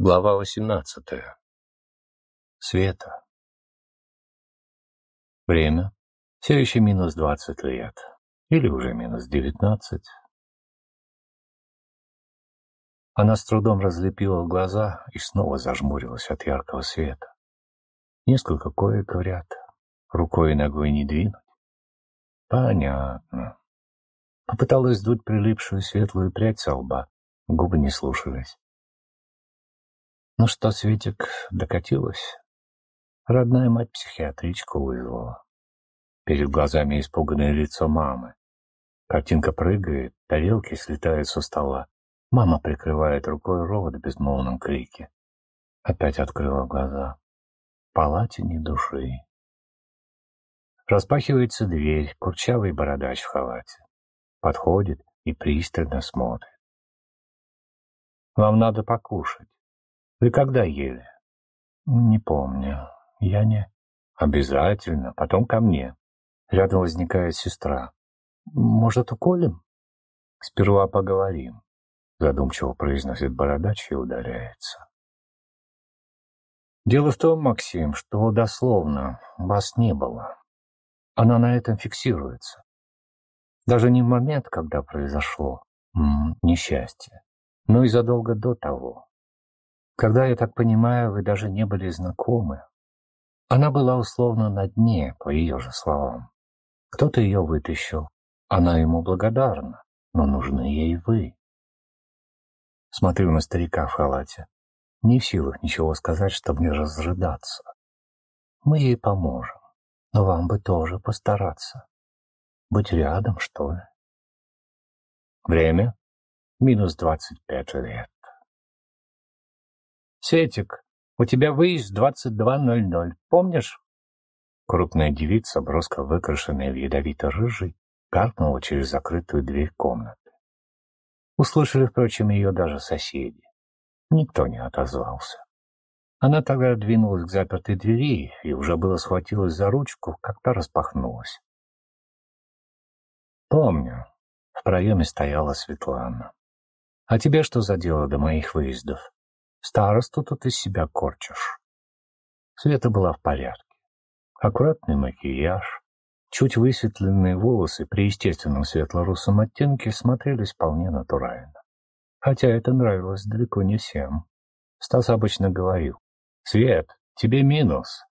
Глава 18. Света. Время. Все еще минус 20 лет. Или уже минус 19. Она с трудом разлепила глаза и снова зажмурилась от яркого света. Несколько коек в ряд. Рукой и ногой не двинуть. Понятно. Попыталась сдуть прилипшую светлую прядь со лба. Губы не слушались. Ну что, Светик, докатилась? Родная мать психиатричку вызвала. Перед глазами испуганное лицо мамы. Картинка прыгает, тарелки слетают со стола. Мама прикрывает рукой рот в безмолвном крике. Опять открыла глаза. В палате ни души. Распахивается дверь, курчавый бородач в халате. Подходит и пристально смотрит. «Вам надо покушать». Вы когда ели? Не помню. Я не... Обязательно. Потом ко мне. Рядом возникает сестра. Может, уколем? Сперва поговорим. Задумчиво произносит бородач и удаляется. Дело в том, Максим, что дословно вас не было. Она на этом фиксируется. Даже не в момент, когда произошло несчастье, но и задолго до того. Когда, я так понимаю, вы даже не были знакомы. Она была условно на дне, по ее же словам. Кто-то ее вытащил. Она ему благодарна, но нужны ей вы. Смотрю на старика в халате. Не в силах ничего сказать, чтобы не разрыдаться. Мы ей поможем, но вам бы тоже постараться. Быть рядом, что ли? Время? Минус двадцать пять лет. «Светик, у тебя выезд 22.00, помнишь?» Крупная девица, броско выкрашенная в ядовито-рыжий, каркнула через закрытую дверь комнаты. Услышали, впрочем, ее даже соседи. Никто не отозвался. Она тогда двинулась к запертой двери и уже было схватилась за ручку, как та распахнулась. «Помню». В проеме стояла Светлана. «А тебе что за дело до моих выездов?» Старосту тут из себя корчишь. Света была в порядке. Аккуратный макияж, чуть высветленные волосы при естественном светло-русом оттенке смотрелись вполне натурально. Хотя это нравилось далеко не всем. Стас обычно говорил, «Свет, тебе минус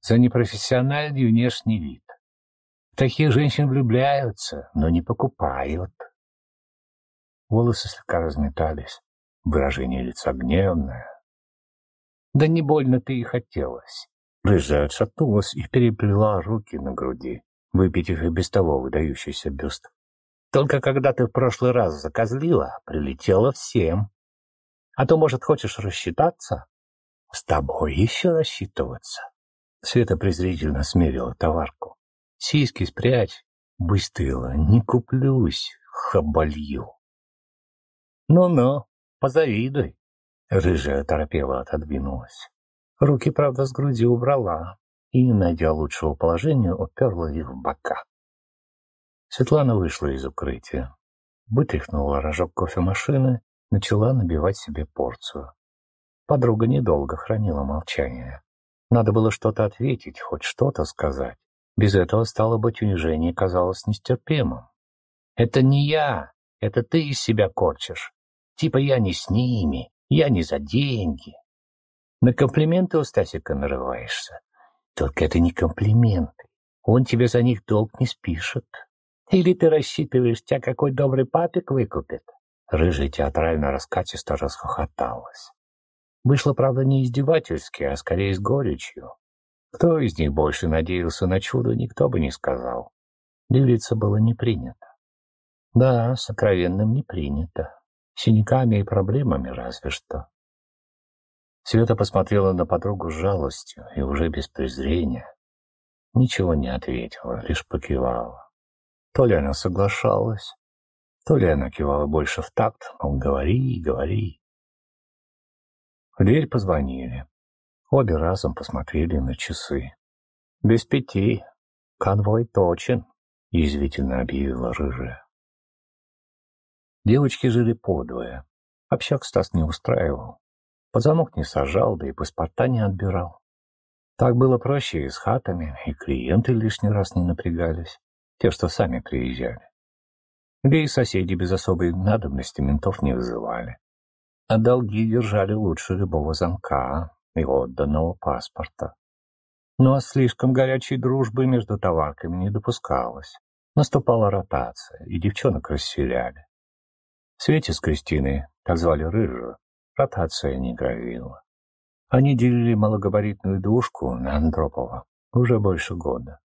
за непрофессиональный внешний вид. Такие женщин влюбляются, но не покупают». Волосы слегка разметались. Выражение лица гневное. Да не больно-то и хотелось. Рыжая отшатнулась и переплела руки на груди, выпитив и без того выдающийся бюст. Только когда ты в прошлый раз закозлила, прилетела всем. А то, может, хочешь рассчитаться? С тобой еще рассчитываться. Света презрительно смерила товарку. Сиськи спрячь, быстыла, не куплюсь, хабалью. Ну-ну, Позавидуй. Рыжая торопела отодвинулась. Руки, правда, с груди убрала и, найдя лучшего положения, уперла их в бока. Светлана вышла из укрытия, вытряхнула рожок кофемашины, начала набивать себе порцию. Подруга недолго хранила молчание. Надо было что-то ответить, хоть что-то сказать. Без этого, стало быть, унижение казалось нестерпимым. «Это не я, это ты из себя корчишь. Типа я не с ними, я не за деньги. На комплименты у Стасика нарываешься. Только это не комплименты. Он тебе за них долг не спишет. Или ты рассчитываешь, тебя какой добрый папик выкупит? Рыжая театрально раскатисто расхохоталась. Вышло, правда, не издевательски, а скорее с горечью. Кто из них больше надеялся на чудо, никто бы не сказал. Делиться было не принято. Да, сокровенным не принято синяками и проблемами разве что. Света посмотрела на подругу с жалостью и уже без презрения. Ничего не ответила, лишь покивала. То ли она соглашалась, то ли она кивала больше в такт, мол, говори, говори. В дверь позвонили. Обе разом посмотрели на часы. «Без пяти. Конвой точен», — язвительно объявила рыжая. Девочки жили подвое. Общак Стас не устраивал. под замок не сажал, да и паспорта не отбирал. Так было проще и с хатами, и клиенты лишний раз не напрягались, те, что сами приезжали. Да и соседи без особой надобности ментов не вызывали. А долги держали лучше любого замка и отданного паспорта. Но ну, а слишком горячей дружбы между товарками не допускалось. Наступала ротация, и девчонок расселяли. Свете с Кристиной, так звали Рыжую, ротация не гравила. Они делили малогабаритную душку на Андропова уже больше года.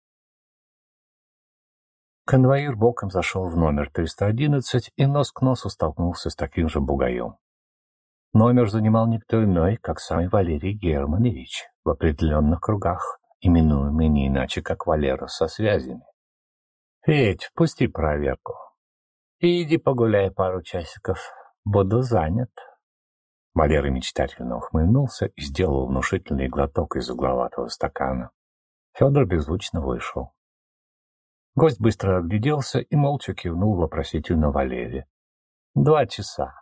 Конвоир боком зашел в номер 311 и нос к носу столкнулся с таким же бугаем. Номер занимал никто иной, как сам Валерий Германович, в определенных кругах, именуемый не иначе, как Валера со связями. «Федь, пусти проверку. И иди погуляй пару часиков. Буду занят». Валера мечтательно ухмыльнулся и сделал внушительный глоток из угловатого стакана. Федор беззвучно вышел. Гость быстро огляделся и молча кивнул вопросительно Валере. «Два часа».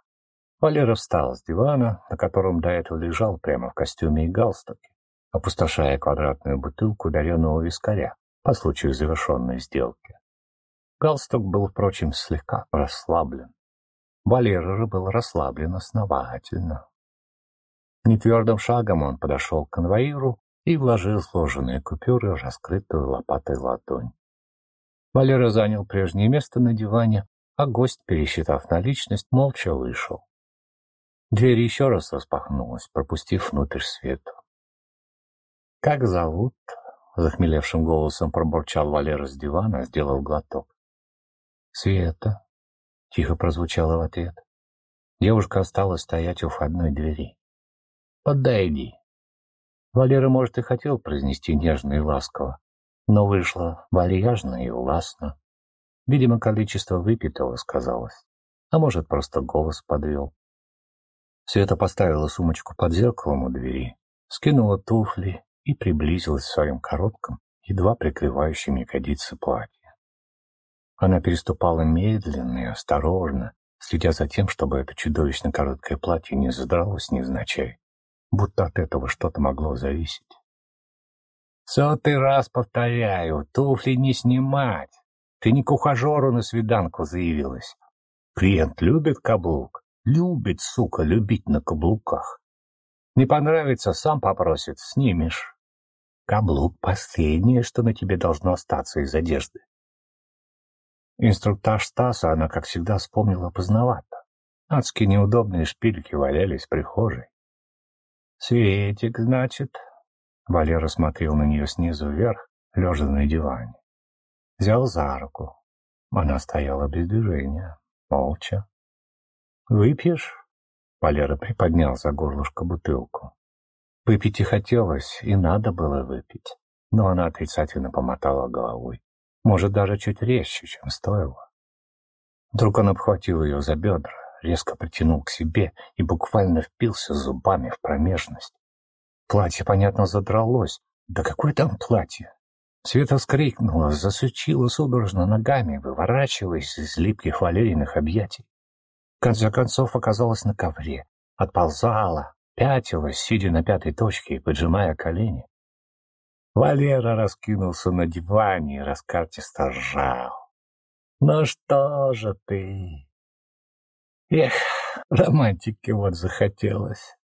Валера встал с дивана, на котором до этого лежал прямо в костюме и галстуке, опустошая квадратную бутылку даренного вискаря по случаю завершенной сделки. Галстук был, впрочем, слегка расслаблен. Валера же был расслаблен основательно. Нетвердым шагом он подошел к конвоиру и вложил сложенные купюры в раскрытую лопатой ладонь. Валера занял прежнее место на диване, а гость, пересчитав наличность, молча вышел. Дверь еще раз распахнулась, пропустив внутрь свету. «Как зовут?» — захмелевшим голосом пробурчал Валера с дивана, сделав глоток. «Света», — тихо прозвучало в ответ. Девушка осталась стоять у входной двери. «Подойди». Валера, может, и хотел произнести нежно и ласково, но вышло вальяжно и властно. Видимо, количество выпитого сказалось, а может, просто голос подвел. Света поставила сумочку под зеркалом у двери, скинула туфли и приблизилась в своем коротком, едва прикрывающем ягодицы платье. Она переступала медленно и осторожно, следя за тем, чтобы это чудовищно короткое платье не задралось невзначай, будто от этого что-то могло зависеть. «Сотый раз повторяю, туфли не снимать. Ты не к ухажеру на свиданку заявилась. Клиент любит каблук, Любит, сука, любить на каблуках. Не понравится, сам попросит, снимешь. Каблук — последнее, что на тебе должно остаться из одежды. Инструктаж Стаса она, как всегда, вспомнила поздновато. Адски неудобные шпильки валялись в прихожей. «Светик, значит?» Валера смотрел на нее снизу вверх, лежа на диване. Взял за руку. Она стояла без движения, молча. «Выпьешь?» Валера приподнял за горлышко бутылку. Выпить и хотелось, и надо было выпить. Но она отрицательно помотала головой. Может, даже чуть резче, чем стоило. Вдруг он обхватил ее за бедра, резко притянул к себе и буквально впился зубами в промежность. Платье, понятно, задралось. Да какое там платье? Света вскрикнула, засучила судорожно ногами, выворачиваясь из липких валериных объятий конце концов оказалась на ковре, отползала, пятилась, сидя на пятой точке и поджимая колени. Валера раскинулся на диване и раскартисто ржал. «Ну что же ты?» «Эх, романтики вот захотелось!»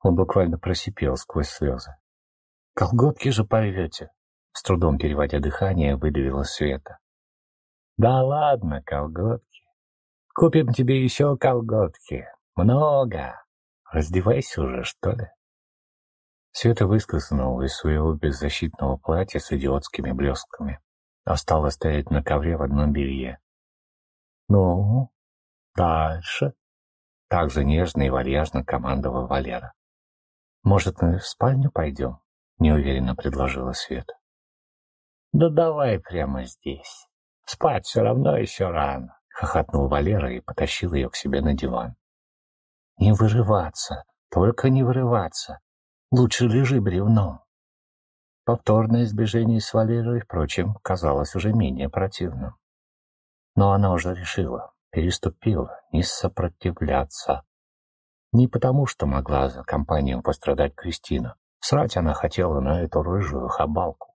Он буквально просипел сквозь слезы. «Колготки же порвете!» С трудом переводя дыхание, выдавила Света. «Да ладно, колготки. Купим тебе еще колготки. Много. Раздевайся уже, что ли. Света выскользнула из своего беззащитного платья с идиотскими блестками. Осталось стоять на ковре в одном белье. «Ну, дальше?» Так же нежно и вальяжно командовал Валера. «Может, мы в спальню пойдем?» — неуверенно предложила Света. «Да давай прямо здесь. Спать все равно еще рано хохотнул Валера и потащил ее к себе на диван. «Не вырываться, только не вырываться. Лучше лежи бревном». Повторное сближение с Валерой, впрочем, казалось уже менее противным. Но она уже решила, переступила, не сопротивляться. Не потому, что могла за компанию пострадать Кристина. Срать она хотела на эту рыжую хабалку.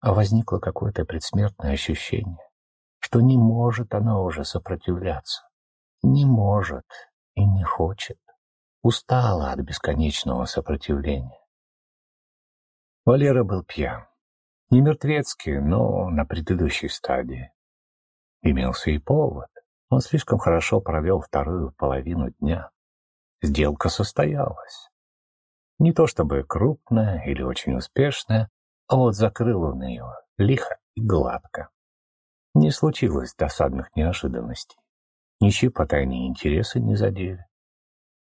А возникло какое-то предсмертное ощущение, что не может она уже сопротивляться. Не может и не хочет. Устала от бесконечного сопротивления. Валера был пьян. Не мертвецкий, но на предыдущей стадии. Имелся и повод. Он слишком хорошо провел вторую половину дня. Сделка состоялась. Не то чтобы крупная или очень успешная, а вот закрыл он ее лихо и гладко. Не случилось досадных неожиданностей. Ничьи потайные интересы не задели.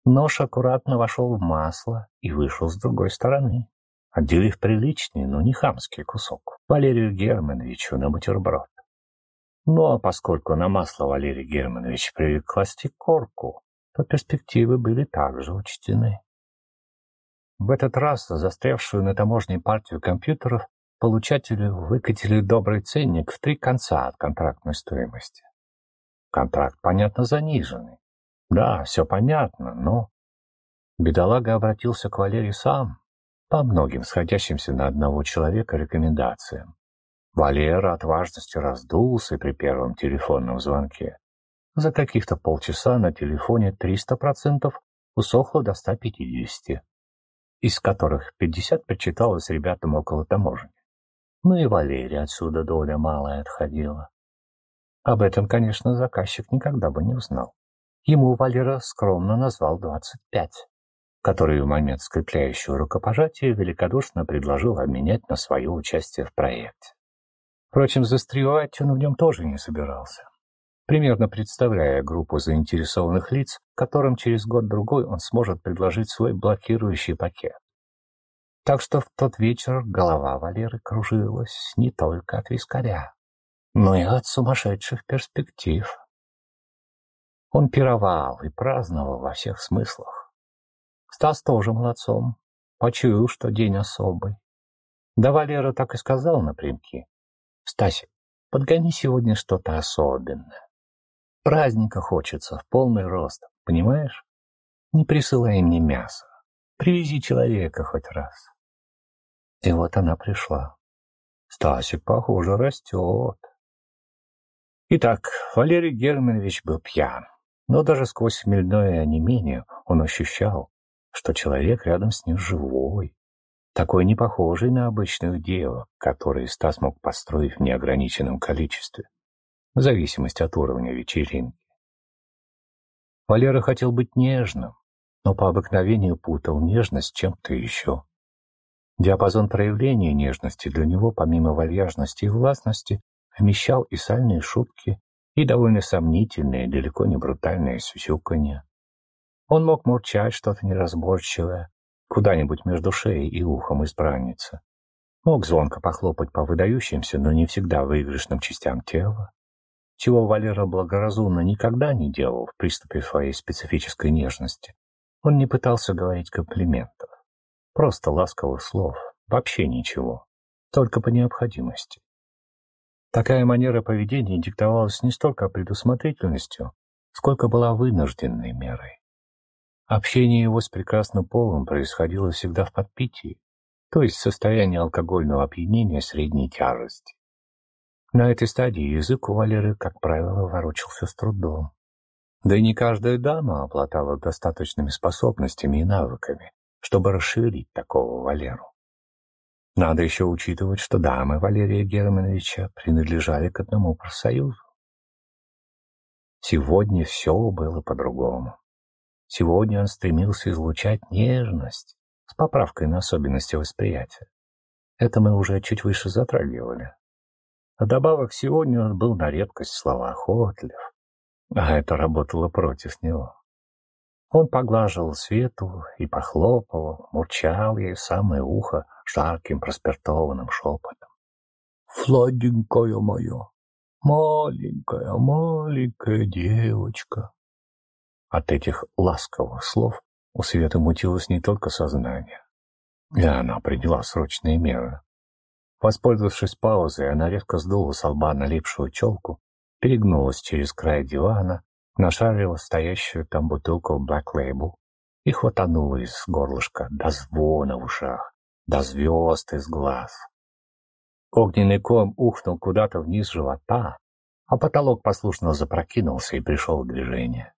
Нож аккуратно вошел в масло и вышел с другой стороны, отделив приличный, но не хамский кусок Валерию Германовичу на бутерброд. Ну а поскольку на масло Валерий Германович привык класть корку, то перспективы были также учтены. В этот раз застрявшую на таможне партию компьютеров получателю выкатили добрый ценник в три конца от контрактной стоимости. Контракт, понятно, заниженный. Да, все понятно, но... Бедолага обратился к Валерию сам, по многим сходящимся на одного человека рекомендациям. Валера от важности раздулся при первом телефонном звонке. За каких-то полчаса на телефоне 300% усохло до 150, из которых 50 причиталось ребятам около таможни. Ну и Валерия отсюда доля малая отходила. Об этом, конечно, заказчик никогда бы не узнал. Ему Валера скромно назвал 25, который в момент скрепляющего рукопожатия великодушно предложил обменять на свое участие в проекте. Впрочем, застревать он в нем тоже не собирался примерно представляя группу заинтересованных лиц, которым через год-другой он сможет предложить свой блокирующий пакет. Так что в тот вечер голова Валеры кружилась не только от вискаря, но и от сумасшедших перспектив. Он пировал и праздновал во всех смыслах. Стас тоже молодцом, почуял, что день особый. Да Валера так и сказал напрямки. «Стасик, подгони сегодня что-то особенное. Праздника хочется в полный рост, понимаешь? Не присылай мне мясо. Привези человека хоть раз. И вот она пришла. Стасик, похоже, растет. Итак, Валерий Германович был пьян, но даже сквозь хмельное онемение он ощущал, что человек рядом с ним живой, такой не похожий на обычных девок, которые Стас мог построить в неограниченном количестве в зависимости от уровня вечеринки. Валера хотел быть нежным, но по обыкновению путал нежность с чем-то еще. Диапазон проявления нежности для него, помимо вальяжности и властности, вмещал и сальные шутки, и довольно сомнительные, далеко не брутальные сюсюканье. Он мог мурчать что-то неразборчивое, куда-нибудь между шеей и ухом избранницы. Мог звонко похлопать по выдающимся, но не всегда выигрышным частям тела чего Валера благоразумно никогда не делал в приступе своей специфической нежности. Он не пытался говорить комплиментов, просто ласковых слов, вообще ничего, только по необходимости. Такая манера поведения диктовалась не столько предусмотрительностью, сколько была вынужденной мерой. Общение его с прекрасным полом происходило всегда в подпитии, то есть в состоянии алкогольного опьянения средней тяжести. На этой стадии язык у Валеры, как правило, ворочался с трудом. Да и не каждая дама обладала достаточными способностями и навыками, чтобы расширить такого Валеру. Надо еще учитывать, что дамы Валерия Германовича принадлежали к одному профсоюзу. Сегодня все было по-другому. Сегодня он стремился излучать нежность с поправкой на особенности восприятия. Это мы уже чуть выше затрагивали. А добавок сегодня он был на редкость словоохотлив, а это работало против него. Он поглаживал Свету и похлопывал, мурчал ей в самое ухо жарким проспиртованным шепотом. «Сладенькая моя, маленькая, маленькая девочка!» От этих ласковых слов у Светы мутилось не только сознание, и она приняла срочные меры. Воспользовавшись паузой, она резко сдула с лба налипшую челку, перегнулась через край дивана, нашарила стоящую там бутылку Black Label и хватануло из горлышка до звона в ушах, до звезд из глаз. Огненный ком ухнул куда-то вниз живота, а потолок послушно запрокинулся и пришел в движение.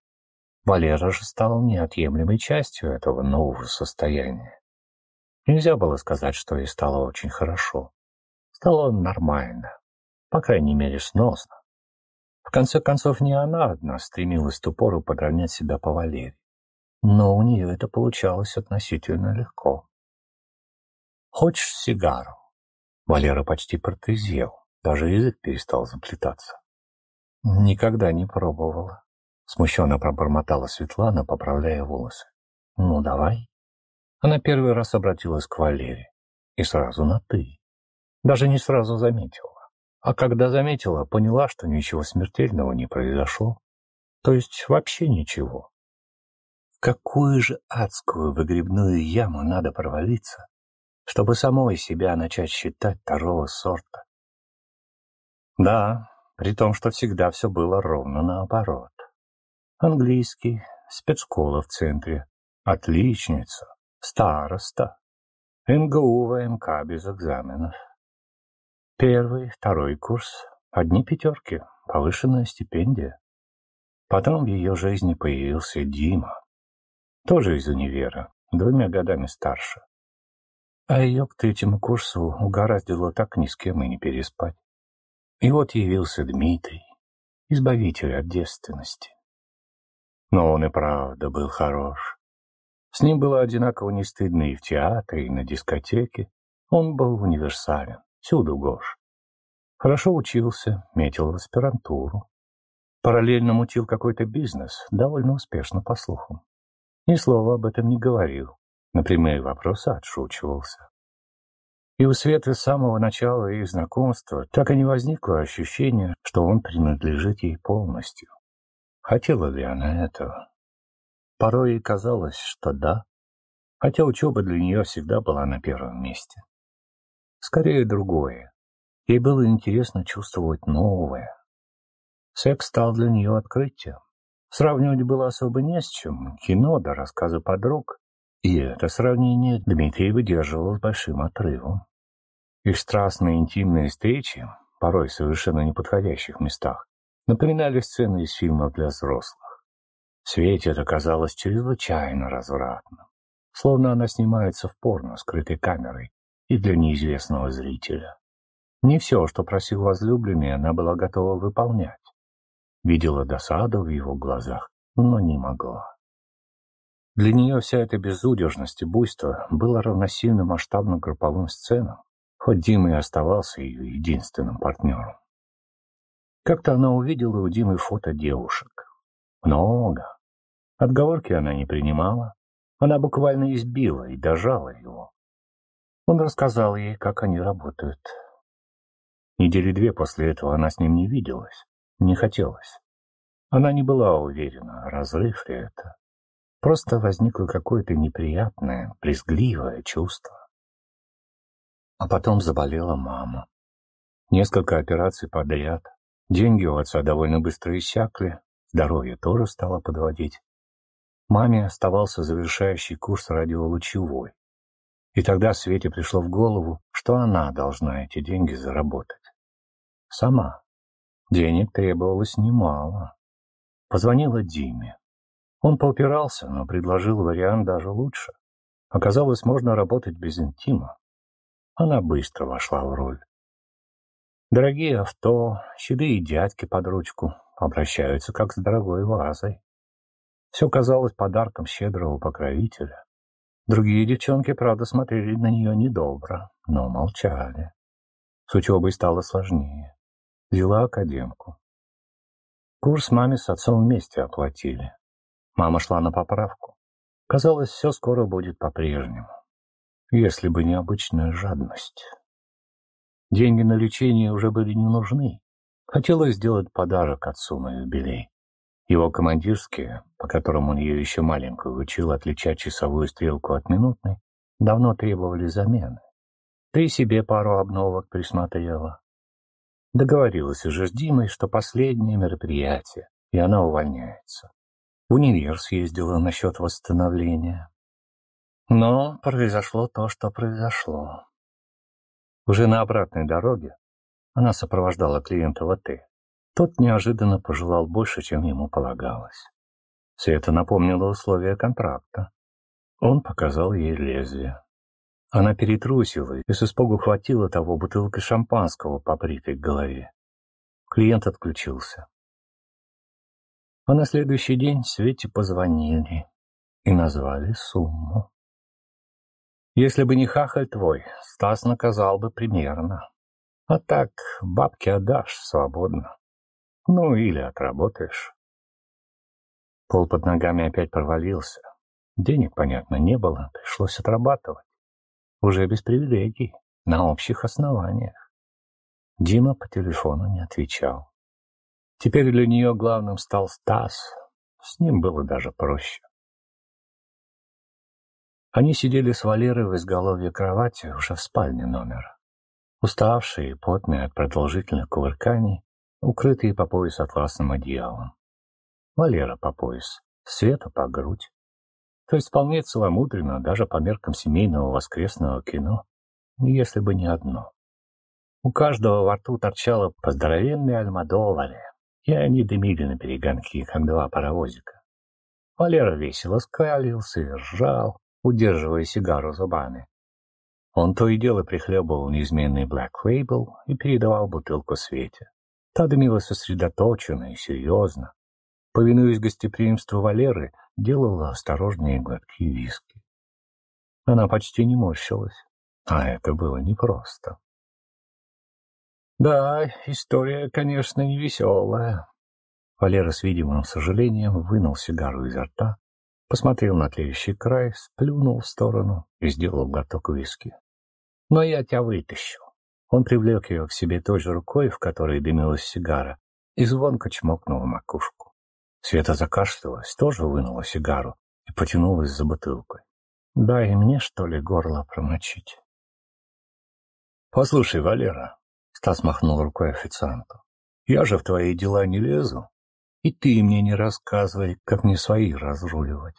Валера же стал неотъемлемой частью этого нового состояния. Нельзя было сказать, что ей стало очень хорошо. Стало нормально, по крайней мере, сносно. В конце концов, не она одна стремилась ту пору подравнять себя по Валерии. Но у нее это получалось относительно легко. «Хочешь сигару?» Валера почти протезел, даже язык перестал заплетаться. «Никогда не пробовала», — смущенно пробормотала Светлана, поправляя волосы. «Ну, давай». Она первый раз обратилась к Валере. И сразу на «ты». Даже не сразу заметила. А когда заметила, поняла, что ничего смертельного не произошло. То есть вообще ничего. В какую же адскую выгребную яму надо провалиться, чтобы самой себя начать считать второго сорта? Да, при том, что всегда все было ровно наоборот. Английский, спецшкола в центре, отличница, староста, МГУ ВМК без экзаменов. Первый, второй курс, одни пятерки, повышенная стипендия. Потом в ее жизни появился Дима, тоже из универа, двумя годами старше. А ее к третьему курсу угораздило так ни с кем и не переспать. И вот явился Дмитрий, избавитель от девственности. Но он и правда был хорош. С ним было одинаково не стыдно и в театре, и на дискотеке. Он был универсален, всюду Гош. Хорошо учился, метил в аспирантуру. Параллельно мутил какой-то бизнес, довольно успешно, по слухам. Ни слова об этом не говорил, на прямые вопросы отшучивался. И у Светы с самого начала их знакомства так и не возникло ощущения, что он принадлежит ей полностью. Хотела ли она этого? Порой ей казалось, что да, хотя учеба для нее всегда была на первом месте. Скорее другое. Ей было интересно чувствовать новое. Секс стал для нее открытием. Сравнивать было особо не с чем, кино да рассказы подруг. И это сравнение Дмитрий выдерживал с большим отрывом. Их страстные интимные встречи, порой в совершенно неподходящих местах, напоминали сцены из фильмов для взрослых. Свете это казалось чрезвычайно развратным, словно она снимается в порно, скрытой камерой, и для неизвестного зрителя. Не все, что просил возлюбленный, она была готова выполнять. Видела досаду в его глазах, но не могла. Для нее вся эта безудержность и буйство было равносильно масштабным групповым сценам, хоть Дима и оставался ее единственным партнером. Как-то она увидела у Димы фото девушек. Много. Отговорки она не принимала. Она буквально избила и дожала его. Он рассказал ей, как они работают. Недели две после этого она с ним не виделась, не хотелось. Она не была уверена, разрыв ли это. Просто возникло какое-то неприятное, брезгливое чувство. А потом заболела мама. Несколько операций подряд. Деньги у отца довольно быстро иссякли, здоровье тоже стало подводить. Маме оставался завершающий курс радиолучевой. И тогда Свете пришло в голову, что она должна эти деньги заработать. Сама. Денег требовалось немало. Позвонила Диме. Он поупирался, но предложил вариант даже лучше. Оказалось, можно работать без интима. Она быстро вошла в роль. Дорогие авто, седые дядьки под ручку обращаются как с дорогой вазой. Все казалось подарком щедрого покровителя. Другие девчонки, правда, смотрели на нее недобро, но молчали. С учебой стало сложнее. Взяла академку. Курс маме с отцом вместе оплатили. Мама шла на поправку. Казалось, все скоро будет по-прежнему. Если бы не обычная жадность. Деньги на лечение уже были не нужны. Хотелось сделать подарок отцу на юбилей. Его командирские, по которым он ее еще маленькую учил отличать часовую стрелку от минутной, давно требовали замены. Ты себе пару обновок присмотрела. Договорилась уже с Димой, что последнее мероприятие, и она увольняется. В универ съездила насчет восстановления. Но произошло то, что произошло. Уже на обратной дороге она сопровождала клиента в отель. Тот неожиданно пожелал больше, чем ему полагалось. Света напомнила условия контракта. Он показал ей лезвие. Она перетрусила и с испугу хватила того бутылкой шампанского по бритой голове. Клиент отключился. А на следующий день Свете позвонили и назвали сумму. Если бы не хахаль твой, Стас наказал бы примерно. А так бабки отдашь свободно. Ну, или отработаешь. Пол под ногами опять провалился. Денег, понятно, не было, пришлось отрабатывать. Уже без привилегий, на общих основаниях. Дима по телефону не отвечал. Теперь для нее главным стал Стас. С ним было даже проще. Они сидели с Валерой в изголовье кровати уже в спальне номера. Уставшие и потные от продолжительных кувырканий, укрытые по пояс атласным одеялом. Валера по пояс, Света по грудь. То есть вполне целомудренно, даже по меркам семейного воскресного кино, если бы не одно. У каждого во рту торчало по здоровенной альмадоваре, и они дымили на перегонки, как два паровозика. Валера весело скалился и ржал, удерживая сигару зубами. Он то и дело прихлебывал неизменный Black Label и передавал бутылку Свете. Та дымила сосредоточенно и серьезно. Повинуясь гостеприимству Валеры, делала осторожные глотки виски. Она почти не морщилась, а это было непросто. Да, история, конечно, не веселая. Валера с видимым сожалением вынул сигару изо рта посмотрел на тлеющий край, сплюнул в сторону и сделал глоток виски. «Но я тебя вытащу». Он привлек ее к себе той же рукой, в которой дымилась сигара, и звонко чмокнул макушку. Света закашлялась, тоже вынула сигару и потянулась за бутылкой. «Дай мне, что ли, горло промочить?» «Послушай, Валера», — Стас махнул рукой официанту, — «я же в твои дела не лезу. И ты мне не рассказывай, как мне свои разруливать.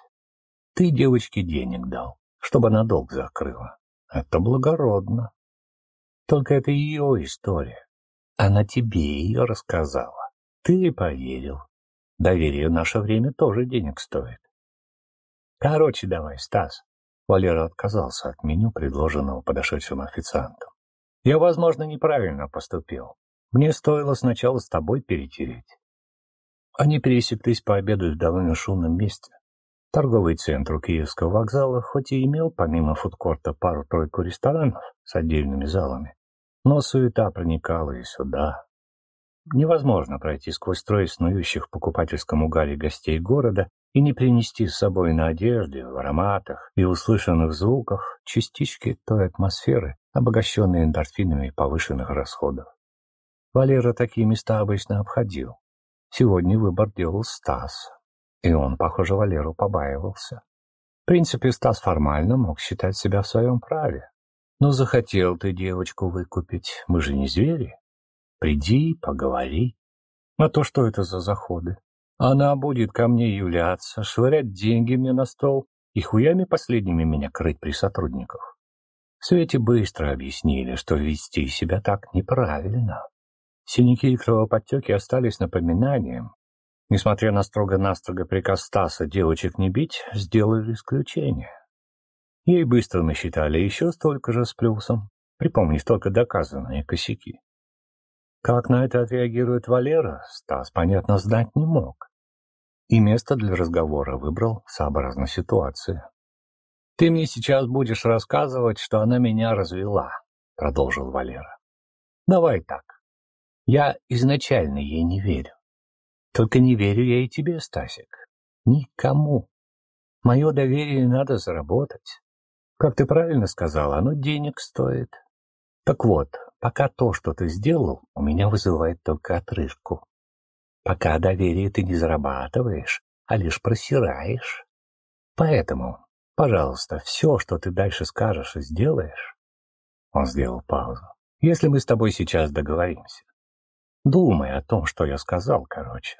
Ты девочке денег дал, чтобы она долг закрыла. Это благородно. Только это ее история. Она тебе ее рассказала. Ты поверил. Доверие в наше время тоже денег стоит. Короче, давай, Стас. Валера отказался от меню, предложенного подошедшим официантом. Я, возможно, неправильно поступил. Мне стоило сначала с тобой перетереть. Они пересеклись пообедать в довольно шумном месте. Торговый центр Киевского вокзала хоть и имел помимо фудкорта пару-тройку ресторанов с отдельными залами, но суета проникала и сюда. Невозможно пройти сквозь строй снующих в покупательском угаре гостей города и не принести с собой на одежде, в ароматах и услышанных звуках частички той атмосферы, обогащенной эндорфинами повышенных расходов. Валера такие места обычно обходил, Сегодня выбор делал Стас, и он, похоже, Валеру побаивался. В принципе, Стас формально мог считать себя в своем праве. Но захотел ты девочку выкупить, мы же не звери. Приди, поговори. А то что это за заходы? Она будет ко мне являться, швырять деньги мне на стол и хуями последними меня крыть при сотрудниках. Свете быстро объяснили, что вести себя так неправильно. Синяки и кровоподтеки остались напоминанием. Несмотря на строго-настрого приказ Стаса девочек не бить, сделали исключение. Ей быстро насчитали еще столько же с плюсом, припомнив только доказанные косяки. Как на это отреагирует Валера, Стас, понятно, знать не мог. И место для разговора выбрал сообразно ситуации. «Ты мне сейчас будешь рассказывать, что она меня развела», — продолжил Валера. «Давай так. Я изначально ей не верю. Только не верю я и тебе, Стасик. Никому. Мое доверие надо заработать. Как ты правильно сказал, оно денег стоит. Так вот, пока то, что ты сделал, у меня вызывает только отрыжку. Пока доверие ты не зарабатываешь, а лишь просираешь. Поэтому, пожалуйста, все, что ты дальше скажешь и сделаешь... Он сделал паузу. Если мы с тобой сейчас договоримся, Думай о том, что я сказал, короче.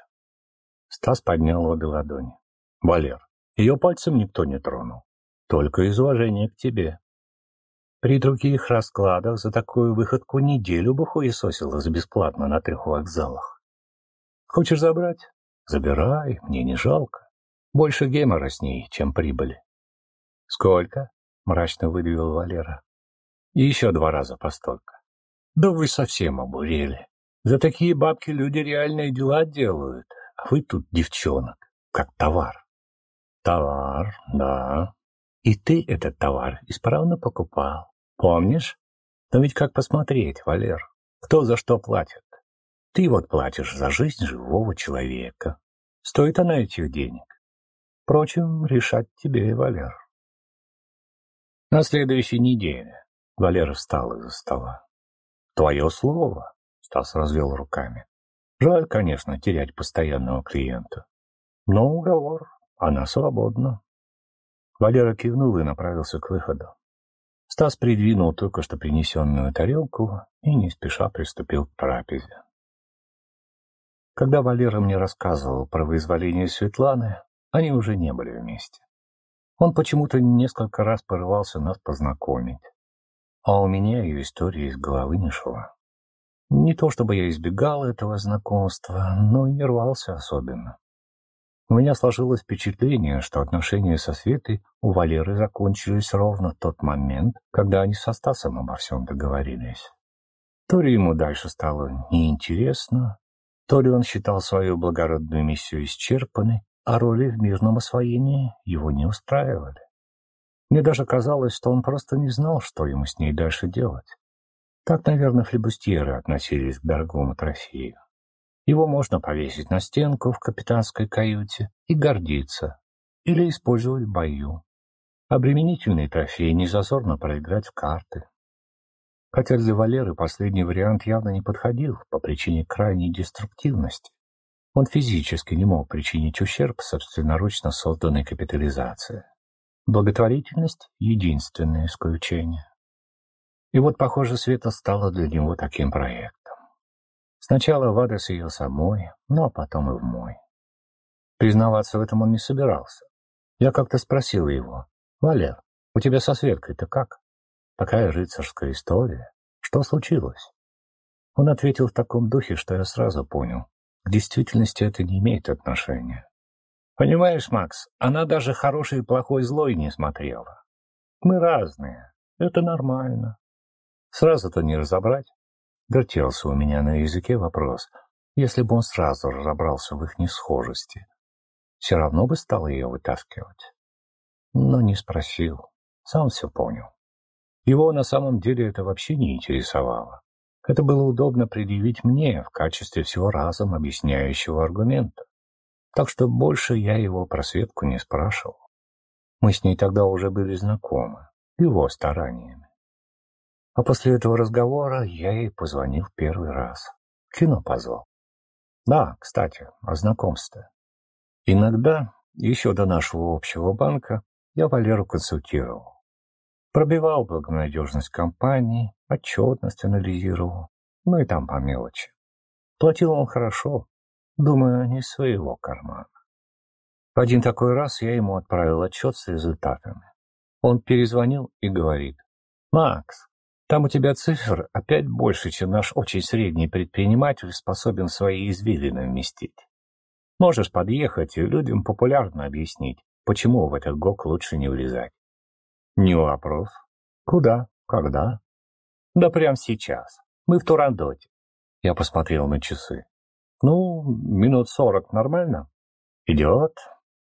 Стас поднял обе ладони. Валер, ее пальцем никто не тронул. Только из уважения к тебе. При других раскладах за такую выходку неделю бы хуесосила за бесплатно на трех вокзалах. Хочешь забрать? Забирай, мне не жалко. Больше гемора с ней, чем прибыли. Сколько? Мрачно выдавил Валера. И еще два раза постолько. Да вы совсем обурели. За такие бабки люди реальные дела делают, а вы тут девчонок, как товар. Товар, да. И ты этот товар исправно покупал. Помнишь? Но ведь как посмотреть, Валер, кто за что платит? Ты вот платишь за жизнь живого человека. Стоит она этих денег. Впрочем, решать тебе, Валер. На следующей неделе Валера встал из-за стола. Твое слово, Стас развел руками. Жаль, конечно, терять постоянного клиента. Но уговор, она свободна. Валера кивнул и направился к выходу. Стас придвинул только что принесенную тарелку и не спеша приступил к трапезе. Когда Валера мне рассказывал про вызволение Светланы, они уже не были вместе. Он почему-то несколько раз порывался нас познакомить, а у меня ее история из головы не шла. Не то чтобы я избегал этого знакомства, но и не рвался особенно. У меня сложилось впечатление, что отношения со Светой у Валеры закончились ровно в тот момент, когда они со Стасом обо всем договорились. То ли ему дальше стало неинтересно, то ли он считал свою благородную миссию исчерпанной, а роли в мирном освоении его не устраивали. Мне даже казалось, что он просто не знал, что ему с ней дальше делать. Так, наверное, флебустьеры относились к дорогому трофею. Его можно повесить на стенку в капитанской каюте и гордиться, или использовать в бою. Обременительный трофей не зазорно проиграть в карты. Хотя для Валеры последний вариант явно не подходил по причине крайней деструктивности. Он физически не мог причинить ущерб собственноручно созданной капитализации. Благотворительность — единственное исключение. И вот, похоже, Света стала для него таким проектом. Сначала в адрес ее самой, ну а потом и в мой. Признаваться в этом он не собирался. Я как-то спросил его, «Валер, у тебя со Светкой-то как? Такая рыцарская история. Что случилось?» Он ответил в таком духе, что я сразу понял. К действительности это не имеет отношения. Понимаешь, Макс, она даже хороший плохой злой не смотрела. Мы разные, это нормально. Сразу-то не разобрать. Вертелся у меня на языке вопрос, если бы он сразу разобрался в их несхожести. Все равно бы стал ее вытаскивать. Но не спросил, сам все понял. Его на самом деле это вообще не интересовало. Это было удобно предъявить мне в качестве всего разом объясняющего аргумента. Так что больше я его про Светку не спрашивал. Мы с ней тогда уже были знакомы, его стараниями. А после этого разговора я ей позвонил первый раз. Кино позвал. Да, кстати, о знакомстве. Иногда, еще до нашего общего банка, я Валеру консультировал. Пробивал благонадежность компании, отчетность анализировал, ну и там по мелочи. Платил он хорошо, думаю, не своего кармана. Один такой раз я ему отправил отчет с результатами. Он перезвонил и говорит, «Макс, там у тебя цифр опять больше, чем наш очень средний предприниматель способен свои извилины вместить. Можешь подъехать и людям популярно объяснить, почему в этот ГОК лучше не влезать. Не вопрос. Куда? Когда? Да прямо сейчас. Мы в Турандоте. Я посмотрел на часы. Ну, минут сорок нормально? Идет.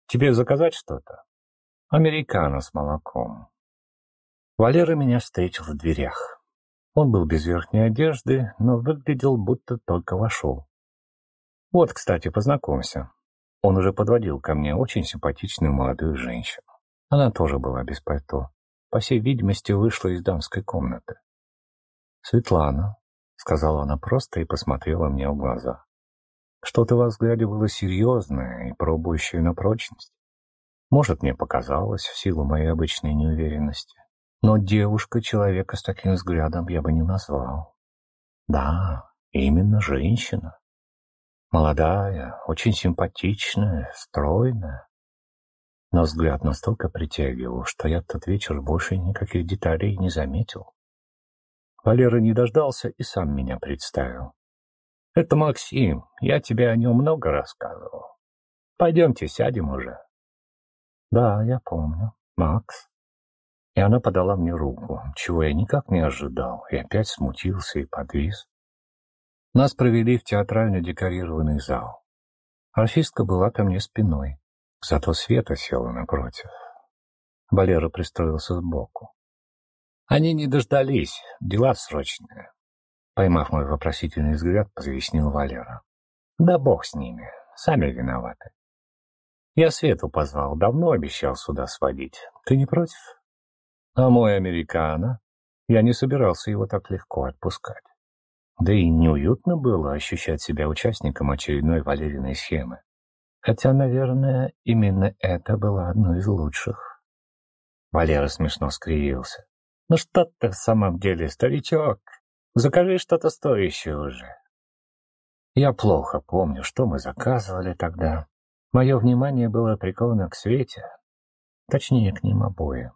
Тебе заказать что-то? Американо с молоком. Валера меня встретил в дверях. Он был без верхней одежды, но выглядел, будто только вошел. Вот, кстати, познакомься. Он уже подводил ко мне очень симпатичную молодую женщину. Она тоже была без пальто. По всей видимости, вышла из дамской комнаты. «Светлана», — сказала она просто и посмотрела мне в глаза. Что-то во взгляде было серьезное и пробующее на прочность. Может, мне показалось в силу моей обычной неуверенности. Но девушка человека с таким взглядом я бы не назвал. Да, именно женщина. Молодая, очень симпатичная, стройная. Но взгляд настолько притягивал, что я в тот вечер больше никаких деталей не заметил. Валера не дождался и сам меня представил. «Это Максим, я тебе о нем много рассказывал. Пойдемте, сядем уже». «Да, я помню. Макс». И она подала мне руку, чего я никак не ожидал, и опять смутился и подвис. Нас провели в театрально декорированный зал. Арфистка была ко мне спиной, зато Света села напротив. Валера пристроился сбоку. Они не дождались, дела срочные. Поймав мой вопросительный взгляд, пояснил Валера. Да бог с ними, сами виноваты. Я Свету позвал, давно обещал сюда сводить. Ты не против? А мой американо? Я не собирался его так легко отпускать. Да и неуютно было ощущать себя участником очередной Валериной схемы. Хотя, наверное, именно это было одной из лучших. Валера смешно скривился. «Ну что ты в самом деле, старичок? Закажи что-то стоящее уже». Я плохо помню, что мы заказывали тогда. Мое внимание было приковано к Свете, точнее, к ним обоим.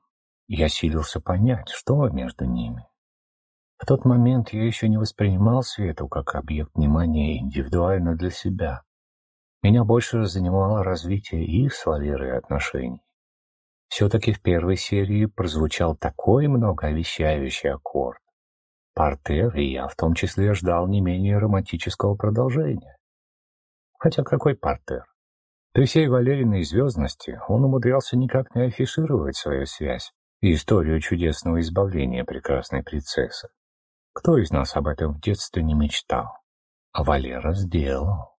Я силился понять, что между ними. В тот момент я еще не воспринимал Свету как объект внимания индивидуально для себя. Меня больше занимало развитие их с Валерой отношений. Все-таки в первой серии прозвучал такой многообещающий аккорд. Партер, и я в том числе ждал не менее романтического продолжения. Хотя какой партер? При всей Валериной звездности он умудрялся никак не афишировать свою связь и историю чудесного избавления прекрасной принцессы. Кто из нас об этом в детстве не мечтал? А Валера сделал.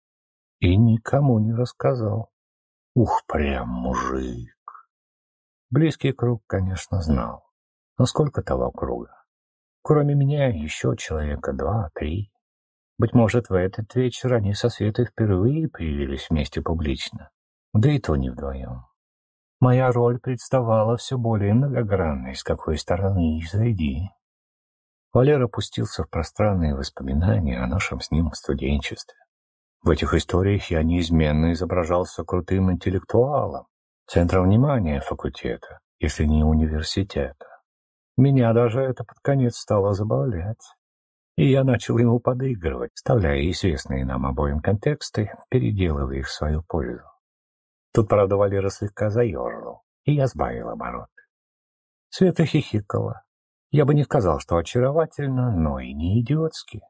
И никому не рассказал. Ух, прям мужик. Близкий круг, конечно, знал. Но сколько того круга? Кроме меня еще человека два-три. Быть может, в этот вечер они со Светой впервые появились вместе публично. Да и то не вдвоем. Моя роль представала все более многогранной, с какой стороны их зайди. Валера пустился в пространные воспоминания о нашем с ним студенчестве. В этих историях я неизменно изображался крутым интеллектуалом, центром внимания факультета, если не университета. Меня даже это под конец стало забавлять. И я начал ему подыгрывать, вставляя известные нам обоим контексты, переделывая их в свою пользу. Тут, правда, Валера слегка заерзал, и я сбавил обороты. Света хихикала, я бы не сказал, что очаровательно, но и не идиотски.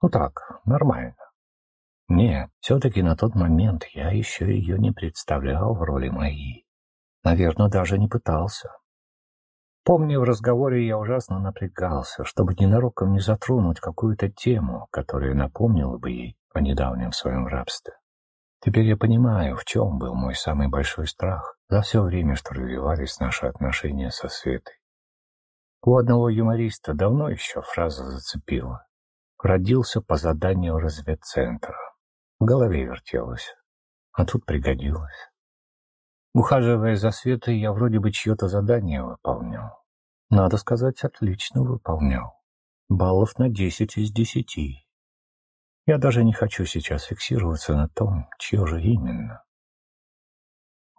Ну так, нормально. Нет, все-таки на тот момент я еще ее не представлял в роли моей. Наверное, даже не пытался. Помню, в разговоре я ужасно напрягался, чтобы ненароком не затронуть какую-то тему, которая напомнила бы ей о недавнем своем рабстве. Теперь я понимаю, в чем был мой самый большой страх за все время, что развивались наши отношения со Светой. У одного юмориста давно еще фраза зацепила. Родился по заданию разведцентра. В голове вертелось. А тут пригодилось. Ухаживая за Светой, я вроде бы чье-то задание выполнял. Надо сказать, отлично выполнял. Баллов на десять из десяти. Я даже не хочу сейчас фиксироваться на том, чье же именно.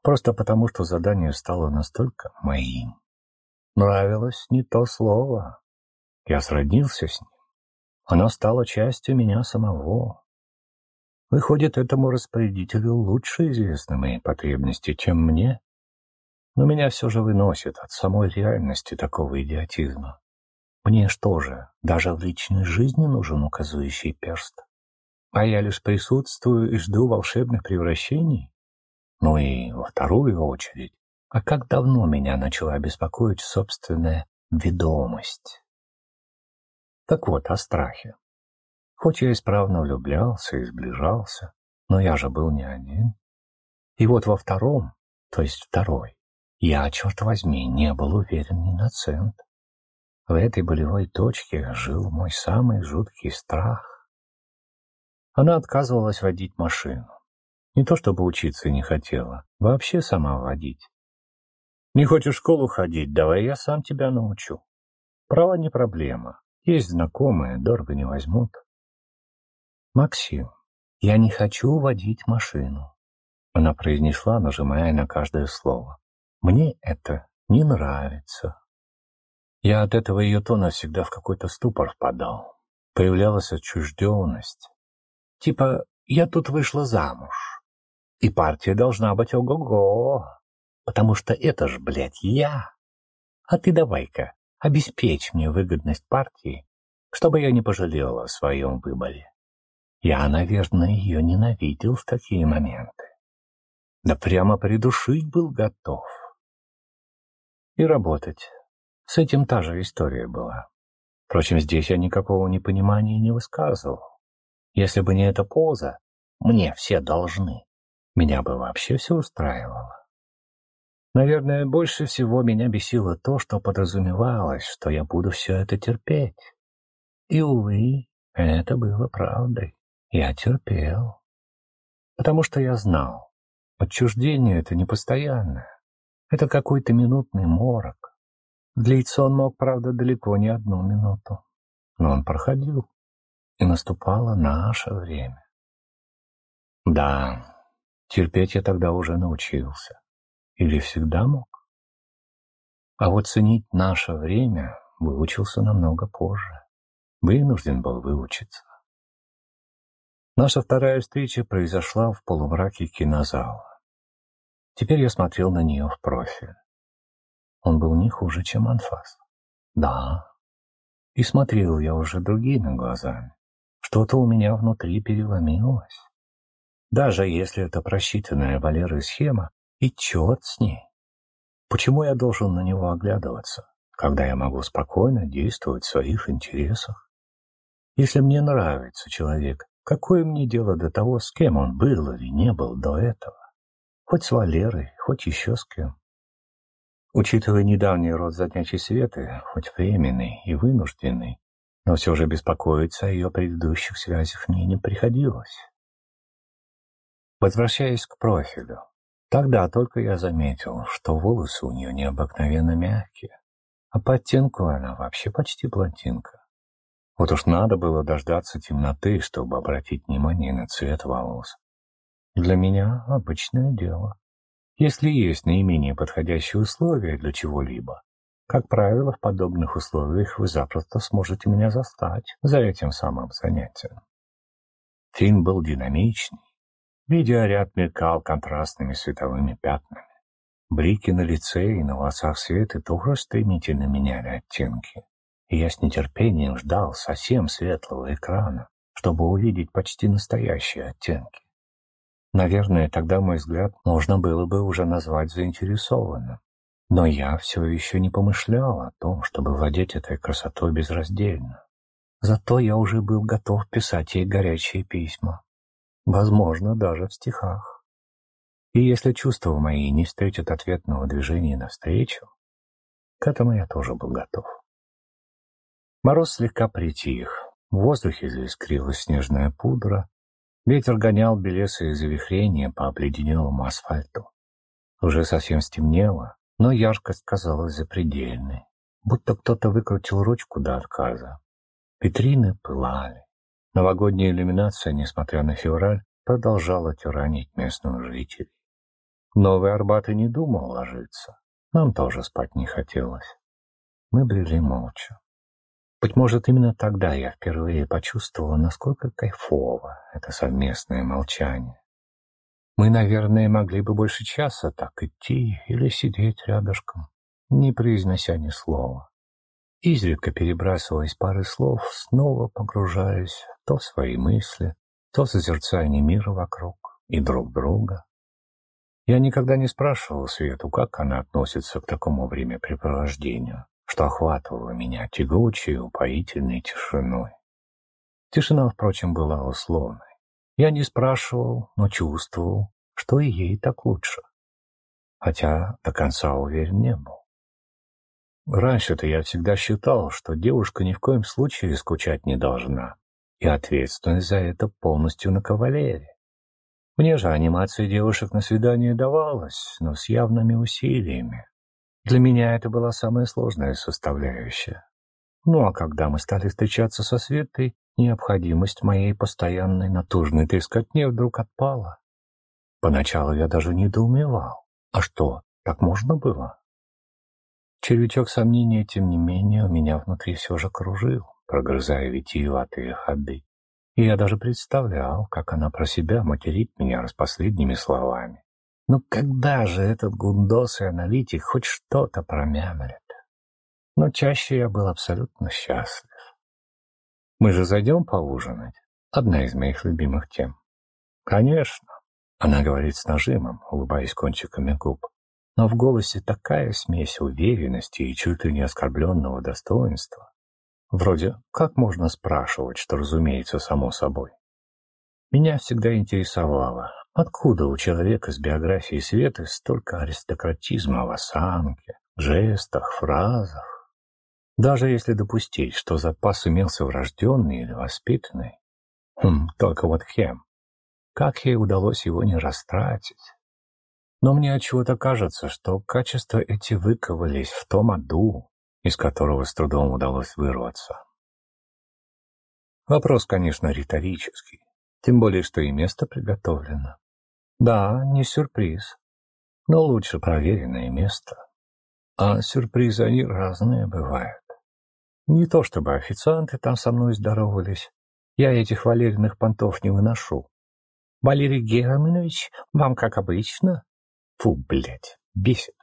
Просто потому, что задание стало настолько моим. Нравилось не то слово. Я сроднился с ним. Оно стало частью меня самого. Выходит, этому распорядителю лучше известны мои потребности, чем мне. Но меня все же выносит от самой реальности такого идиотизма. Мне что же, даже в личной жизни нужен указывающий перст? А я лишь присутствую и жду волшебных превращений? Ну и во вторую очередь, а как давно меня начала беспокоить собственная ведомость. Так вот, о страхе. Хоть я исправно влюблялся и сближался, но я же был не один. И вот во втором, то есть второй, я, черт возьми, не был уверен ни на цент. В этой болевой точке жил мой самый жуткий страх. Она отказывалась водить машину. Не то чтобы учиться не хотела, вообще сама водить. Не хочешь в школу ходить, давай я сам тебя научу. Права не проблема. Есть знакомые, дорого не возьмут. Максим, я не хочу водить машину. Она произнесла, нажимая на каждое слово. Мне это не нравится. Я от этого ее тона всегда в какой-то ступор впадал. Появлялась отчужденность. Типа, я тут вышла замуж. И партия должна быть ого-го. Потому что это ж, блядь, я. А ты давай-ка, обеспечь мне выгодность партии, чтобы я не пожалела о своем выборе. Я, наверное, ее ненавидел в такие моменты. Да прямо придушить был готов. И работать. С этим та же история была. Впрочем, здесь я никакого непонимания не высказывал. Если бы не эта поза, мне все должны, меня бы вообще все устраивало. Наверное, больше всего меня бесило то, что подразумевалось, что я буду все это терпеть. И, увы, это было правдой. Я терпел. Потому что я знал, отчуждение — это не постоянное. Это какой-то минутный морок. Длиться он мог, правда, далеко не одну минуту. Но он проходил, и наступало наше время. Да, терпеть я тогда уже научился. Или всегда мог? А вот ценить наше время выучился намного позже. Вынужден был выучиться. Наша вторая встреча произошла в полумраке кинозала. Теперь я смотрел на нее в профиль. Он был не хуже, чем анфас. Да. И смотрел я уже другими глазами. Что-то у меня внутри переломилось. Даже если это просчитанная Валерой схема, и черт с ней. Почему я должен на него оглядываться, когда я могу спокойно действовать в своих интересах? Если мне нравится человек, какое мне дело до того, с кем он был или не был до этого? Хоть с Валерой, хоть еще с кем. Учитывая недавний род занятий Светы, хоть временный и вынужденный, но все же беспокоиться о ее предыдущих связях мне не приходилось. Возвращаясь к профилю, тогда только я заметил, что волосы у нее необыкновенно мягкие, а по оттенку она вообще почти блондинка. Вот уж надо было дождаться темноты, чтобы обратить внимание на цвет волос. Для меня обычное дело. Если есть наименее подходящие условия для чего-либо, как правило, в подобных условиях вы запросто сможете меня застать за этим самым занятием. Фильм был динамичный. Видеоряд мелькал контрастными световыми пятнами. Блики на лице и на волосах Светы тоже стремительно меняли оттенки. И я с нетерпением ждал совсем светлого экрана, чтобы увидеть почти настоящие оттенки. Наверное, тогда мой взгляд можно было бы уже назвать заинтересованным. Но я все еще не помышлял о том, чтобы владеть этой красотой безраздельно. Зато я уже был готов писать ей горячие письма. Возможно, даже в стихах. И если чувства мои не встретят ответного движения навстречу, к этому я тоже был готов. Мороз слегка притих, в воздухе заискрилась снежная пудра, Ветер гонял белесые завихрения по обледенелому асфальту. Уже совсем стемнело, но яркость казалась запредельной, будто кто-то выкрутил ручку до отказа. Витрины пылали. Новогодняя иллюминация, несмотря на февраль, продолжала тиранить местных жителей. Новый Арбат и не думал ложиться. Нам тоже спать не хотелось. Мы брели молча. Быть может, именно тогда я впервые почувствовала, насколько кайфово это совместное молчание. Мы, наверное, могли бы больше часа так идти или сидеть рядышком, не произнося ни слова. Изредка перебрасываясь пары слов, снова погружаясь то в свои мысли, то в созерцание мира вокруг и друг друга. Я никогда не спрашивал Свету, как она относится к такому времяпрепровождению что охватывало меня тягучей, упоительной тишиной. Тишина, впрочем, была условной. Я не спрашивал, но чувствовал, что и ей так лучше. Хотя до конца уверен не был. Раньше-то я всегда считал, что девушка ни в коем случае скучать не должна, и ответственность за это полностью на кавалере. Мне же анимация девушек на свидание давалась, но с явными усилиями. Для меня это была самая сложная составляющая. Ну а когда мы стали встречаться со Светой, необходимость моей постоянной натужной трескотни вдруг отпала. Поначалу я даже недоумевал. А что, Так можно было? Червячок сомнения, тем не менее, у меня внутри все же кружил, прогрызая витиеватые ходы. И я даже представлял, как она про себя материт меня распоследними словами. Ну когда же этот гундос и аналитик хоть что-то промямлит? Но чаще я был абсолютно счастлив. Мы же зайдем поужинать? Одна из моих любимых тем. Конечно. Она говорит с нажимом, улыбаясь кончиками губ но в голосе такая смесь уверенности и чуть ли не оскорбленного достоинства. Вроде «как можно спрашивать, что разумеется само собой?» Меня всегда интересовало, откуда у человека с биографией Светы столько аристократизма в осанке, жестах, фразах. Даже если допустить, что запас имелся врожденный или воспитанный, хм, только вот кем? Как ей удалось его не растратить? Но мне отчего-то кажется, что качества эти выковались в том аду, из которого с трудом удалось вырваться. Вопрос, конечно, риторический, тем более, что и место приготовлено. Да, не сюрприз, но лучше проверенное место. А сюрпризы они разные бывают. Не то чтобы официанты там со мной здоровались, я этих валерьяных понтов не выношу. Валерий Германович, вам как обычно? Фу, блядь, бесит.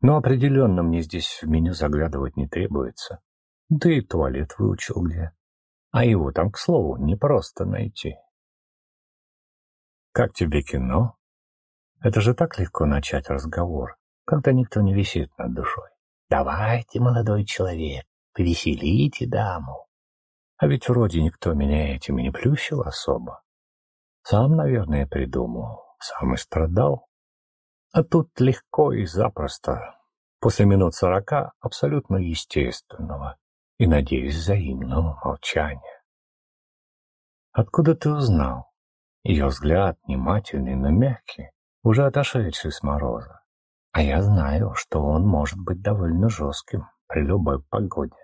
Но определенно мне здесь в меню заглядывать не требуется. Да и туалет выучил где. А его там, к слову, не просто найти. «Как тебе кино?» Это же так легко начать разговор, когда никто не висит над душой. «Давайте, молодой человек, повеселите даму». А ведь вроде никто меня этим и не плющил особо. Сам, наверное, придумал, сам и страдал. А тут легко и запросто, после минут сорока абсолютно естественного и, надеюсь, взаимного молчания. «Откуда ты узнал?» Ее взгляд, внимательный, но мягкий, уже отошедший с мороза. А я знаю, что он может быть довольно жестким при любой погоде.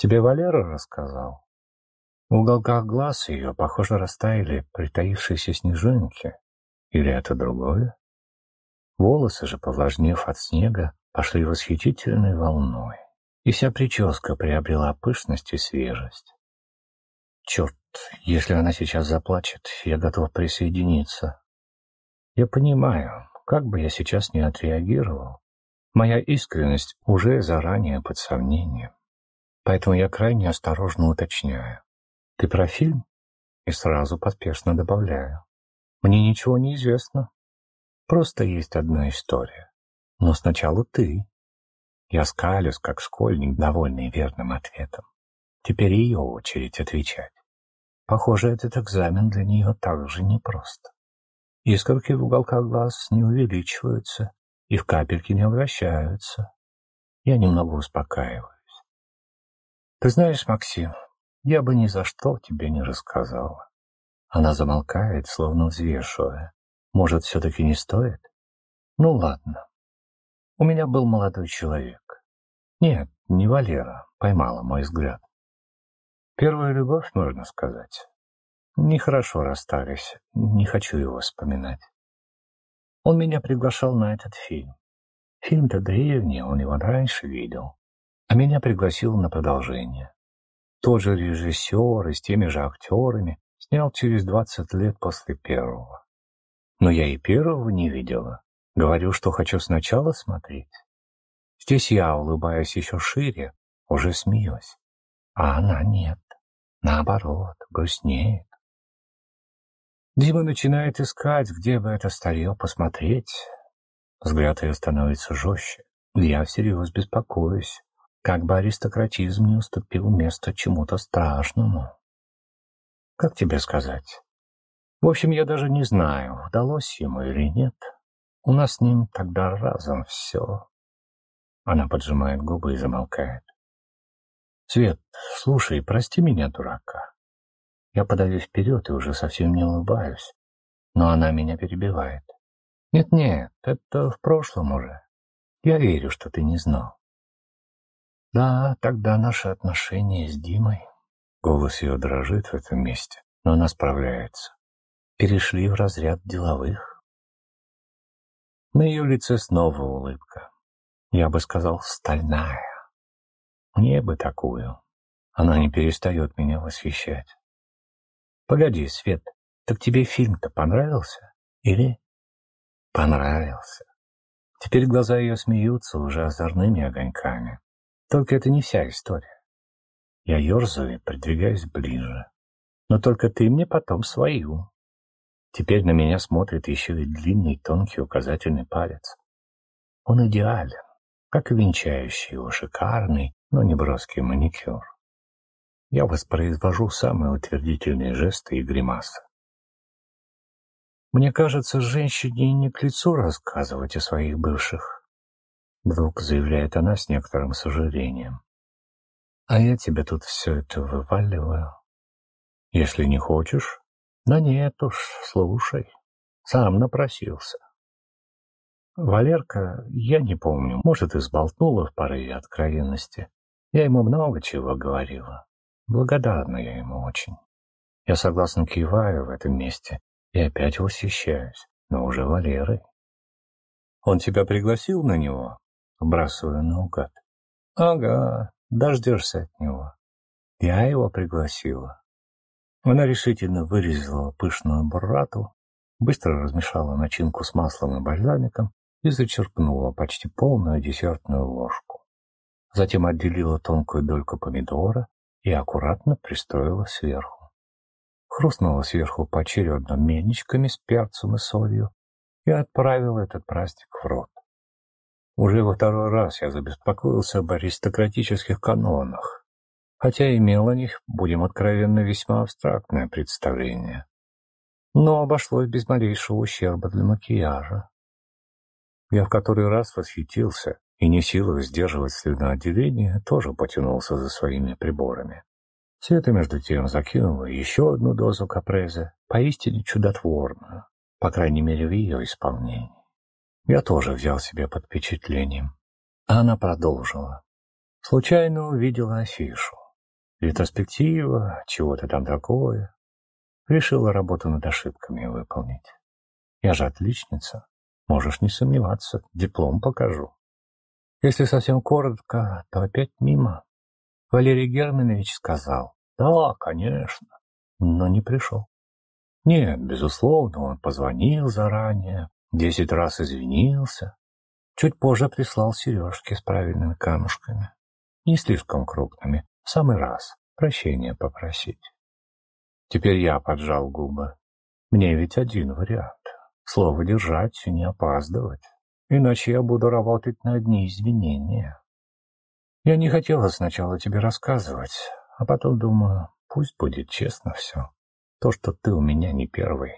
Тебе Валера рассказал? В уголках глаз ее, похоже, растаяли притаившиеся снежинки. Или это другое? Волосы же, повлажнев от снега, пошли восхитительной волной, и вся прическа приобрела пышность и свежесть. Черт, если она сейчас заплачет, я готов присоединиться. Я понимаю, как бы я сейчас не отреагировал, моя искренность уже заранее под сомнением. Поэтому я крайне осторожно уточняю. Ты про фильм? И сразу поспешно добавляю. Мне ничего не известно. Просто есть одна история. Но сначала ты. Я скалюсь, как школьник, довольный верным ответом. Теперь ее очередь отвечать. Похоже, этот экзамен для нее также непрост. Искорки в уголках глаз не увеличиваются и в капельки не обращаются. Я немного успокаиваюсь. Ты знаешь, Максим, я бы ни за что тебе не рассказала. Она замолкает, словно взвешивая. Может, все-таки не стоит? Ну, ладно. У меня был молодой человек. Нет, не Валера, поймала мой взгляд. Первая любовь, можно сказать. Нехорошо расстались, не хочу его вспоминать. Он меня приглашал на этот фильм. Фильм-то древний, он его раньше видел. А меня пригласил на продолжение. Тот же режиссер и с теми же актерами снял через двадцать лет после первого. Но я и первого не видела. Говорю, что хочу сначала смотреть. Здесь я, улыбаясь еще шире, уже смеюсь. А она нет. Наоборот, грустнеет. Дима начинает искать, где бы это старье посмотреть. Взгляд ее становится жестче. Я всерьез беспокоюсь, как бы аристократизм не уступил место чему-то страшному. Как тебе сказать? В общем, я даже не знаю, удалось ему или нет. У нас с ним тогда разом все. Она поджимает губы и замолкает. Свет, слушай, прости меня, дурака. Я подаю вперед и уже совсем не улыбаюсь, но она меня перебивает. Нет-нет, это в прошлом уже. Я верю, что ты не знал. Да, тогда наши отношения с Димой. Голос ее дрожит в этом месте, но она справляется перешли в разряд деловых. На ее лице снова улыбка. Я бы сказал, стальная. Мне бы такую. Она не перестает меня восхищать. Погоди, Свет, так тебе фильм-то понравился? Или? Понравился. Теперь глаза ее смеются уже озорными огоньками. Только это не вся история. Я ерзаю и придвигаюсь ближе. Но только ты мне потом свою. Теперь на меня смотрит еще и длинный тонкий указательный палец. Он идеален, как и венчающий его шикарный, но не броский маникюр. Я воспроизвожу самые утвердительные жесты и гримасы. Мне кажется, женщине не к лицу рассказывать о своих бывших. Вдруг заявляет она с некоторым сожалением. А я тебе тут все это вываливаю. Если не хочешь, да нет уж, слушай. Сам напросился. Валерка, я не помню, может, и в порыве откровенности. Я ему много чего говорила. Благодарна я ему очень. Я согласно киваю в этом месте и опять восхищаюсь, но уже Валерой. Он тебя пригласил на него? Бросаю наугад. Ага, дождешься от него. Я его пригласила. Она решительно вырезала пышную буррату, быстро размешала начинку с маслом и бальзамиком и зачерпнула почти полную десертную ложку. Затем отделила тонкую дольку помидора и аккуратно пристроила сверху. Хрустнула сверху поочередно мельничками с перцем и солью и отправила этот праздник в рот. Уже во второй раз я забеспокоился об аристократических канонах, хотя имел о них, будем откровенно, весьма абстрактное представление. Но обошлось без малейшего ущерба для макияжа. Я в который раз восхитился и не силах сдерживать слюноотделение, тоже потянулся за своими приборами. Света, между тем, закинула еще одну дозу капреза, поистине чудотворную, по крайней мере, в ее исполнении. Я тоже взял себя под впечатлением. А она продолжила. Случайно увидела афишу. Ретроспектива, чего-то там такое. Решила работу над ошибками выполнить. Я же отличница. Можешь не сомневаться, диплом покажу. Если совсем коротко, то опять мимо. Валерий Германович сказал, да, конечно, но не пришел. Нет, безусловно, он позвонил заранее, десять раз извинился. Чуть позже прислал сережки с правильными камушками. Не слишком крупными, в самый раз прощения попросить. Теперь я поджал губы. Мне ведь один вариант. Слово держать и не опаздывать иначе я буду работать на одни извинения. Я не хотела сначала тебе рассказывать, а потом думаю, пусть будет честно все. То, что ты у меня не первый.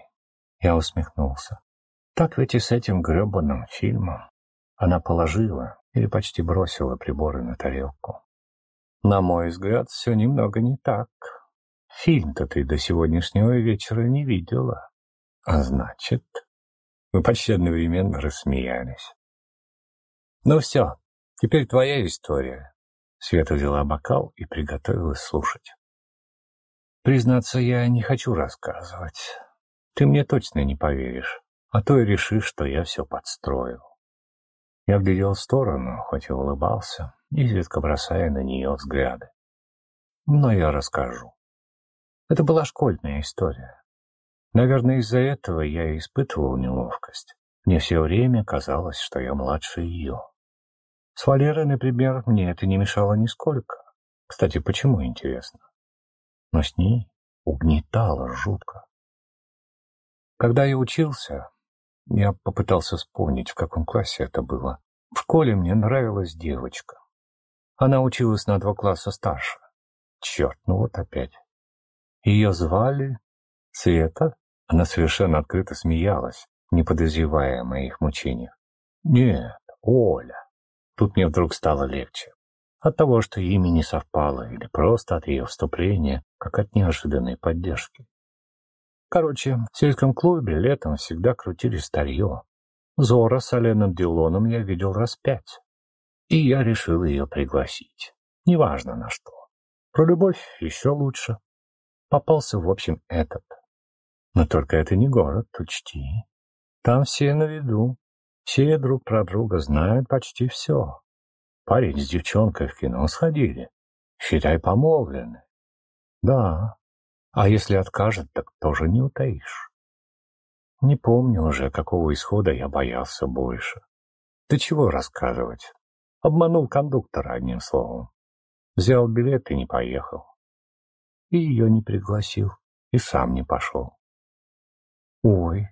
Я усмехнулся. Так ведь и с этим гребаным фильмом. Она положила или почти бросила приборы на тарелку. На мой взгляд, все немного не так. Фильм-то ты до сегодняшнего вечера не видела. А значит... Мы почти одновременно рассмеялись. «Ну все, теперь твоя история». Света взяла бокал и приготовилась слушать. «Признаться, я не хочу рассказывать. Ты мне точно не поверишь, а то и решишь, что я все подстроил». Я глядел в сторону, хоть и улыбался, изредка бросая на нее взгляды. Но я расскажу. Это была школьная история. Наверное, из-за этого я и испытывал неловкость. Мне все время казалось, что я младше ее. С Валерой, например, мне это не мешало нисколько. Кстати, почему, интересно? Но с ней угнетало жутко. Когда я учился, я попытался вспомнить, в каком классе это было. В школе мне нравилась девочка. Она училась на два класса старше. Черт, ну вот опять. Ее звали Света она совершенно открыто смеялась, не подозревая о моих мучениях. «Нет, Оля». Тут мне вдруг стало легче. От того, что имя не совпало, или просто от ее вступления, как от неожиданной поддержки. Короче, в сельском клубе летом всегда крутили старье. Зора с Оленом Дилоном я видел раз пять. И я решил ее пригласить. Неважно на что. Про любовь еще лучше. Попался, в общем, этот. Но только это не город, учти. Там все на виду. Все друг про друга знают почти все. Парень с девчонкой в кино сходили. Считай, помолвлены. Да, а если откажет, так тоже не утаишь. Не помню уже, какого исхода я боялся больше. Ты чего рассказывать? Обманул кондуктора, одним словом. Взял билет и не поехал. И ее не пригласил, и сам не пошел. Ой,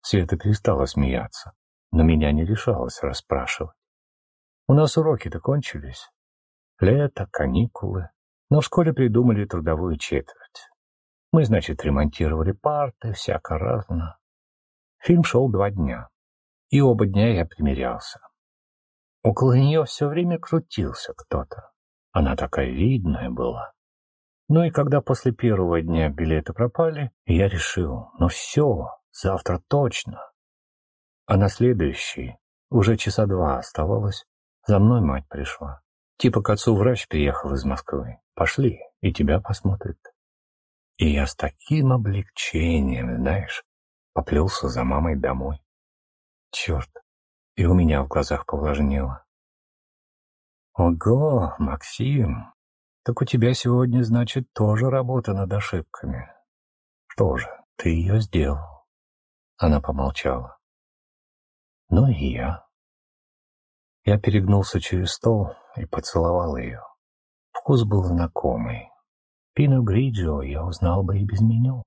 Света перестала смеяться, но меня не решалась расспрашивать. У нас уроки-то кончились. Лето, каникулы. Но в школе придумали трудовую четверть. Мы, значит, ремонтировали парты, всяко разно. Фильм шел два дня. И оба дня я примерялся. Около нее все время крутился кто-то. Она такая видная была. Ну и когда после первого дня билеты пропали, я решил, ну все, завтра точно. А на следующий, уже часа два оставалось, за мной мать пришла. Типа к отцу врач приехал из Москвы. Пошли, и тебя посмотрит. И я с таким облегчением, знаешь, поплелся за мамой домой. Черт, и у меня в глазах повлажнело. Ого, Максим, так у тебя сегодня, значит, тоже работа над ошибками. Что же, ты ее сделал. Она помолчала. Ну и я. Я перегнулся через стол и поцеловал ее. Вкус был знакомый. Пино Гриджио я узнал бы и без меню.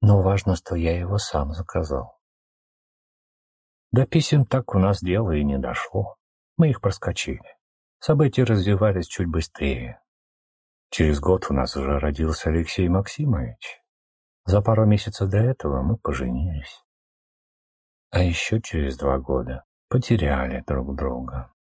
Но важно, что я его сам заказал. До писем так у нас дело и не дошло. Мы их проскочили. События развивались чуть быстрее. Через год у нас уже родился Алексей Максимович. За пару месяцев до этого мы поженились. А еще через два года потеряли друг друга.